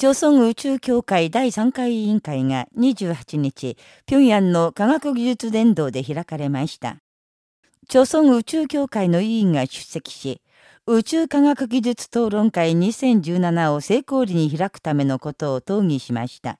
朝鮮宇宙協会第3回委員会が28日、平壌の科学技術伝道で開かれました。朝鮮宇宙協会の委員が出席し、宇宙科学技術討論会2017を成功裏に開くためのことを討議しました。